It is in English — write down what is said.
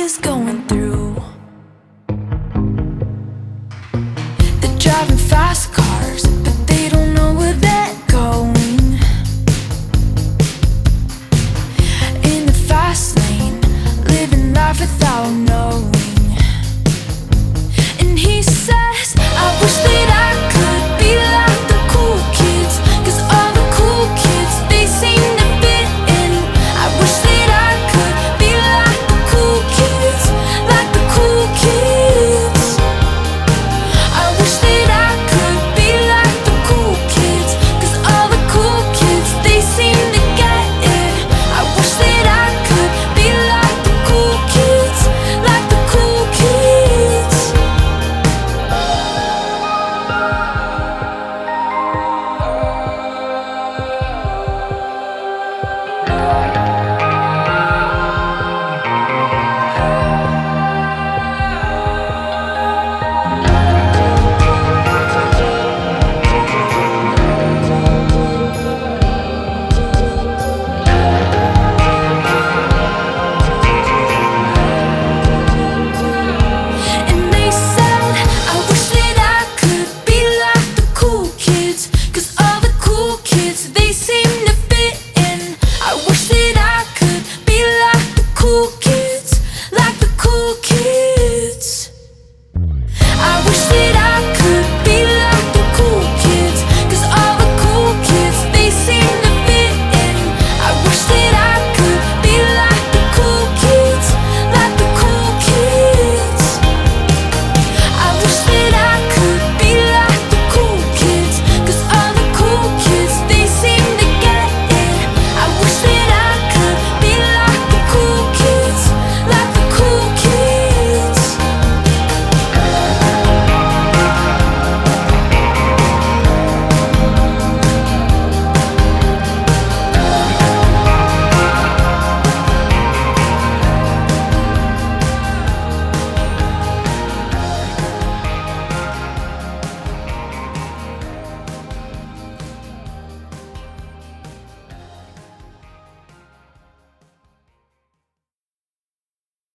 is going through.